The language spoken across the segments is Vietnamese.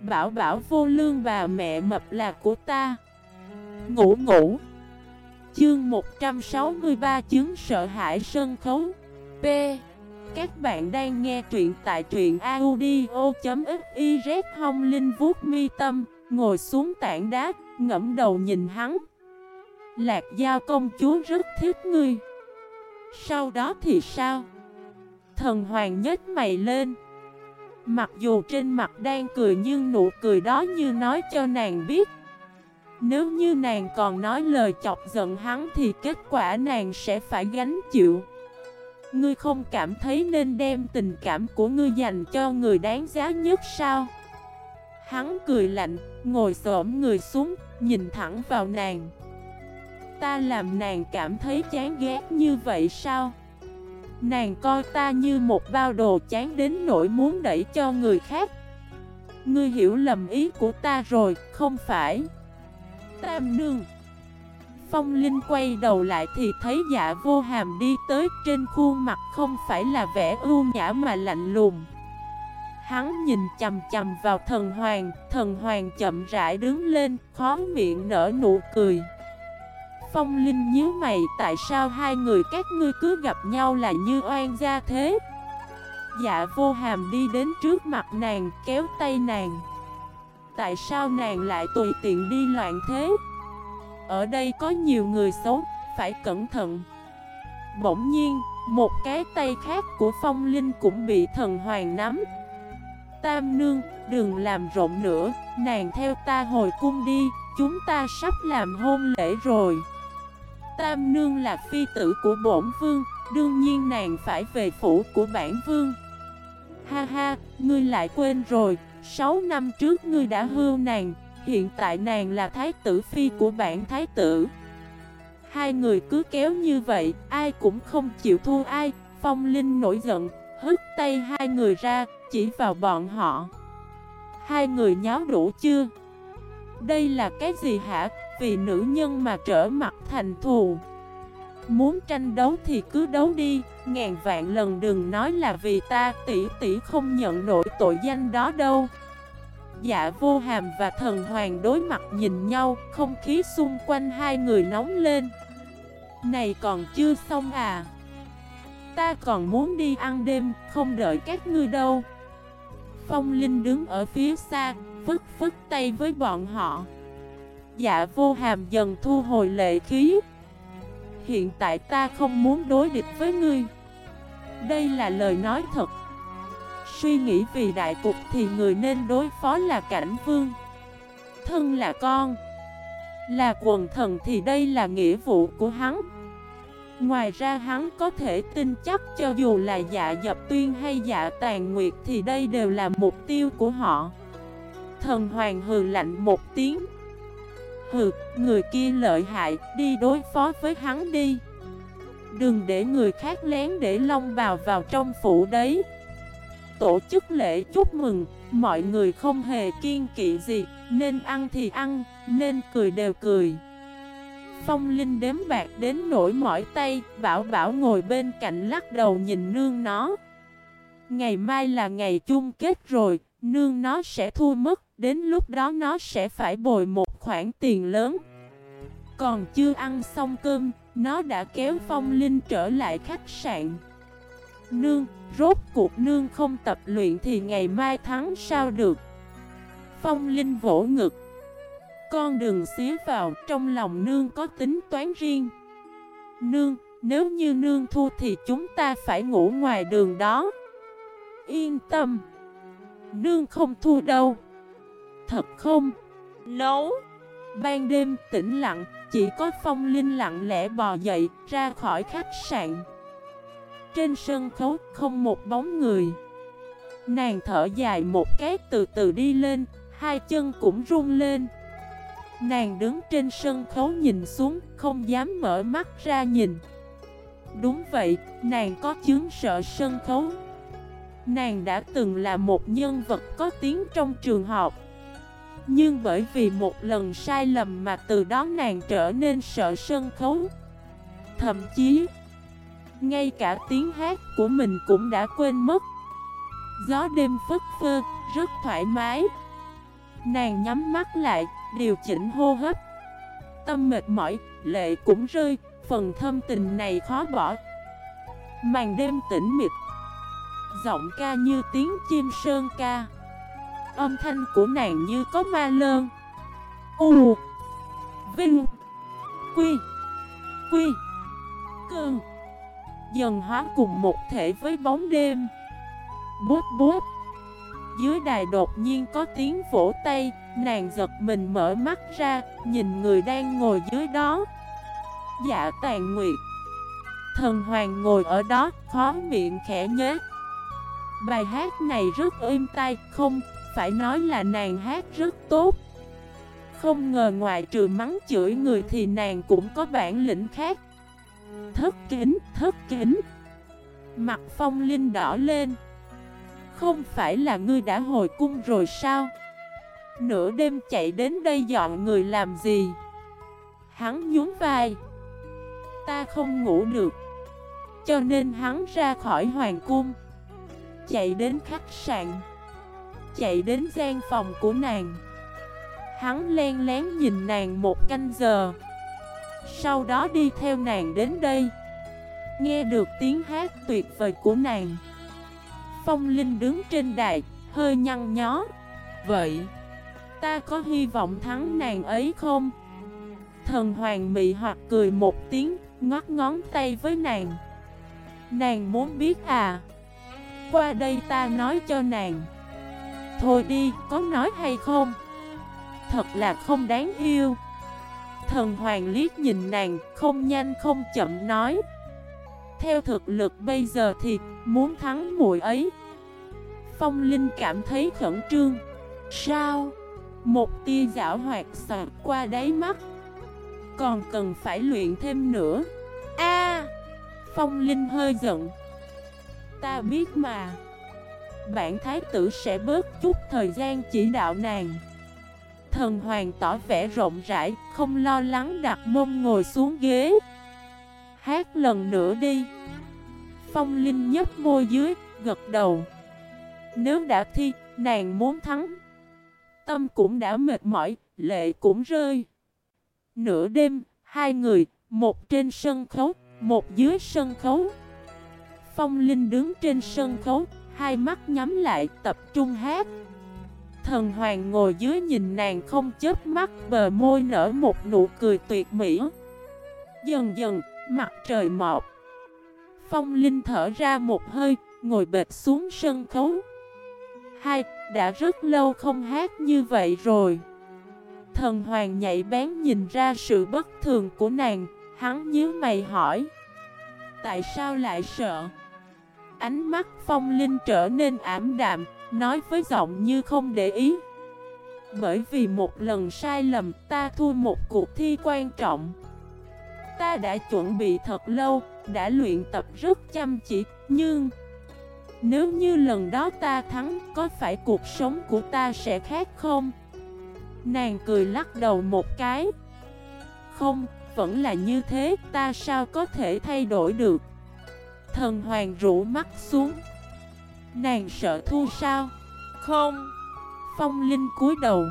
Bảo bảo vô lương bà mẹ mập là của ta. Ngủ ngủ. Chương 163 chứng sợ hãi sân khấu. P. Các bạn đang nghe truyện tại truyện audio.xyz Hông Linh vuốt mi tâm. Ngồi xuống tảng đá, Ngẫm đầu nhìn hắn. Lạc giao công chúa rất thích ngươi. Sau đó thì sao? Thần hoàng nhếch mày lên. Mặc dù trên mặt đang cười nhưng nụ cười đó như nói cho nàng biết Nếu như nàng còn nói lời chọc giận hắn thì kết quả nàng sẽ phải gánh chịu Ngươi không cảm thấy nên đem tình cảm của ngươi dành cho người đáng giá nhất sao? Hắn cười lạnh, ngồi xổm người xuống, nhìn thẳng vào nàng Ta làm nàng cảm thấy chán ghét như vậy sao? Nàng coi ta như một bao đồ chán đến nỗi muốn đẩy cho người khác. Ngươi hiểu lầm ý của ta rồi, không phải? Tam nương. Phong Linh quay đầu lại thì thấy dạ vô hàm đi tới Trên khuôn mặt không phải là vẻ ưu nhã mà lạnh lùng. Hắn nhìn chầm chầm vào thần hoàng Thần hoàng chậm rãi đứng lên, khó miệng nở nụ cười. Phong Linh nhíu mày tại sao hai người các ngươi cứ gặp nhau là như oan gia thế? Dạ vô hàm đi đến trước mặt nàng kéo tay nàng. Tại sao nàng lại tùy tiện đi loạn thế? Ở đây có nhiều người xấu, phải cẩn thận. Bỗng nhiên, một cái tay khác của phong linh cũng bị thần hoàng nắm. Tam nương, đừng làm rộn nữa, nàng theo ta hồi cung đi, chúng ta sắp làm hôn lễ rồi. Tam Nương là phi tử của bổn vương, đương nhiên nàng phải về phủ của bản vương. Ha ha, ngươi lại quên rồi, 6 năm trước ngươi đã hưu nàng, hiện tại nàng là thái tử phi của bản thái tử. Hai người cứ kéo như vậy, ai cũng không chịu thua ai, Phong Linh nổi giận, hứt tay hai người ra, chỉ vào bọn họ. Hai người nháo đủ chưa? Đây là cái gì hả? Vì nữ nhân mà trở mặt thành thù. Muốn tranh đấu thì cứ đấu đi, Ngàn vạn lần đừng nói là vì ta, tỷ tỷ không nhận nổi tội danh đó đâu. Dạ vô hàm và thần hoàng đối mặt nhìn nhau, Không khí xung quanh hai người nóng lên. Này còn chưa xong à? Ta còn muốn đi ăn đêm, Không đợi các ngươi đâu. Phong Linh đứng ở phía xa, Phức phức tay với bọn họ. Dạ vô hàm dần thu hồi lệ khí. Hiện tại ta không muốn đối địch với ngươi. Đây là lời nói thật. Suy nghĩ vì đại cục thì người nên đối phó là cảnh vương. Thân là con, Là quần thần thì đây là nghĩa vụ của hắn. Ngoài ra hắn có thể tin chắc cho dù là dạ dập tuyên hay dạ tàn nguyệt thì đây đều là mục tiêu của họ. Thần hoàng hừ lạnh một tiếng. Hừ, người kia lợi hại, đi đối phó với hắn đi. Đừng để người khác lén để long vào vào trong phủ đấy. Tổ chức lễ chúc mừng, mọi người không hề kiên kỵ gì Nên ăn thì ăn, nên cười đều cười. Phong Linh đếm bạc đến nỗi mỏi tay Bảo Bảo ngồi bên cạnh lắc đầu nhìn nương nó. Ngày mai là ngày chung kết rồi Nương nó sẽ thua mất Đến lúc đó nó sẽ phải bồi một khoản tiền lớn. Còn chưa ăn xong cơm Nó đã kéo Phong Linh trở lại khách sạn. Nương, rốt cuộc nương không tập luyện thì ngày mai thắng sao được? Phong Linh vỗ ngực. Con đừng xía vào Trong lòng nương có tính toán riêng. Nương, nếu như nương thua thì chúng ta phải ngủ ngoài đường đó. Yên tâm. Nương không thua đâu. Thật không? Nấu. Ban đêm tĩnh lặng Chỉ có phong linh lặng lẽ bò dậy Ra khỏi khách sạn. Trên sân khấu không một bóng người. Nàng thở dài một cái từ từ đi lên Hai chân cũng run lên. Nàng đứng trên sân khấu nhìn xuống Không dám mở mắt ra nhìn. Đúng vậy, nàng có chứng sợ sân khấu. Nàng đã từng là một nhân vật có tiếng trong trường học. Nhưng bởi vì một lần sai lầm mà từ đó nàng trở nên sợ sân khấu. Thậm chí Ngay cả tiếng hát của mình cũng đã quên mất. Gió đêm phất phơ, rất thoải mái. Nàng nhắm mắt lại, điều chỉnh hô hấp. Tâm mệt mỏi, lệ cũng rơi Phần thâm tình này khó bỏ. Màn đêm tĩnh mịch. Giọng ca như tiếng chim sơn ca. Âm thanh của nàng như có ma lơn. U, Vinh, Quy Quy, Cơn. Dần hóa cùng một thể với bóng đêm. Bút bút. Dưới đài đột nhiên có tiếng vỗ tay, Nàng giật mình mở mắt ra, Nhìn người đang ngồi dưới đó. Dạ tàn nguyệt. Thần hoàng ngồi ở đó Khó miệng khẽ nhếch. Bài hát này rất êm tai, Không phải nói là nàng hát rất tốt. Không ngờ ngoài trừ mắng chửi người Thì nàng cũng có bản lĩnh khác. Thất kính, thất kính. Mặt phong linh đỏ lên. Không phải là ngươi đã hồi cung rồi sao? Nửa đêm chạy đến đây dọn người làm gì? Hắn nhún vai. Ta không ngủ được. Cho nên hắn ra khỏi hoàng cung. Chạy đến khách sạn. Chạy đến gian phòng của nàng. Hắn len lén nhìn nàng một canh giờ. Sau đó đi theo nàng đến đây. Nghe được tiếng hát tuyệt vời của nàng. Phong Linh đứng trên đài, Hơi nhăn nhó. Vậy, Ta có hy vọng thắng nàng ấy không? Thần hoàng mị hoặc cười một tiếng Ngót ngón tay với nàng. Nàng muốn biết à? Qua đây ta nói cho nàng. Thôi đi, có nói hay không? Thật là không đáng yêu. Thần hoàng liếc nhìn nàng, không nhanh không chậm nói. Theo thực lực bây giờ thì muốn thắng muội ấy. Phong Linh cảm thấy khẩn trương. Sao? Một tia giả hoạt sạc qua đáy mắt. Còn cần phải luyện thêm nữa. A! Phong Linh hơi giận. Ta biết mà. Bản thái tử sẽ bớt chút thời gian chỉ đạo nàng. Thần hoàng tỏ vẻ rộng rãi, Không lo lắng đặt mông ngồi xuống ghế. Hát lần nữa đi. Phong Linh nhấp môi dưới, Gật đầu. Nếu đã thi, Nàng muốn thắng. Tâm cũng đã mệt mỏi, Lệ cũng rơi. Nửa đêm, Hai người, Một trên sân khấu, Một dưới sân khấu. Phong Linh đứng trên sân khấu Hai mắt nhắm lại tập trung hát. Thần hoàng ngồi dưới nhìn nàng không chớp mắt Bờ môi nở một nụ cười tuyệt mỹ. Dần dần mặt trời mọc. Phong Linh thở ra một hơi Ngồi bệt xuống sân khấu. Hai, đã rất lâu không hát như vậy rồi. Thần hoàng nhạy bén nhìn ra sự bất thường của nàng Hắn nhíu mày hỏi Tại sao lại sợ? Ánh mắt phong linh trở nên ảm đạm Nói với giọng như không để ý. Bởi vì một lần sai lầm ta thua một cuộc thi quan trọng. Ta đã chuẩn bị thật lâu Đã luyện tập rất chăm chỉ Nhưng Nếu như lần đó ta thắng Có phải cuộc sống của ta sẽ khác không? Nàng cười lắc đầu một cái. Không, vẫn là như thế Ta sao có thể thay đổi được? Thần hoàng rũ mắt xuống. Nàng sợ thu sao? Không. Phong Linh cúi đầu.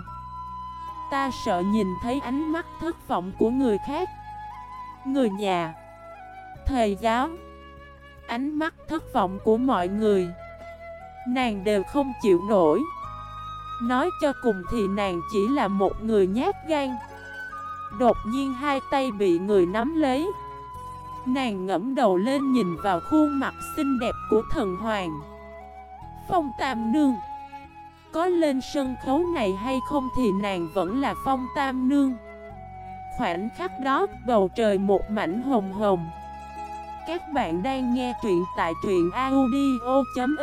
Ta sợ nhìn thấy ánh mắt thất vọng của người khác. Người nhà. Thầy giáo. Ánh mắt thất vọng của mọi người. Nàng đều không chịu nổi. Nói cho cùng thì nàng chỉ là một người nhát gan. Đột nhiên hai tay bị người nắm lấy Nàng ngẫm đầu lên nhìn vào khuôn mặt xinh đẹp của thần hoàng. Phong Tam Nương. Có lên sân khấu này hay không thì nàng vẫn là Phong Tam Nương. Khoảnh khắc đó, bầu trời một mảnh hồng hồng. Các bạn đang nghe truyện tại truyện audio.fif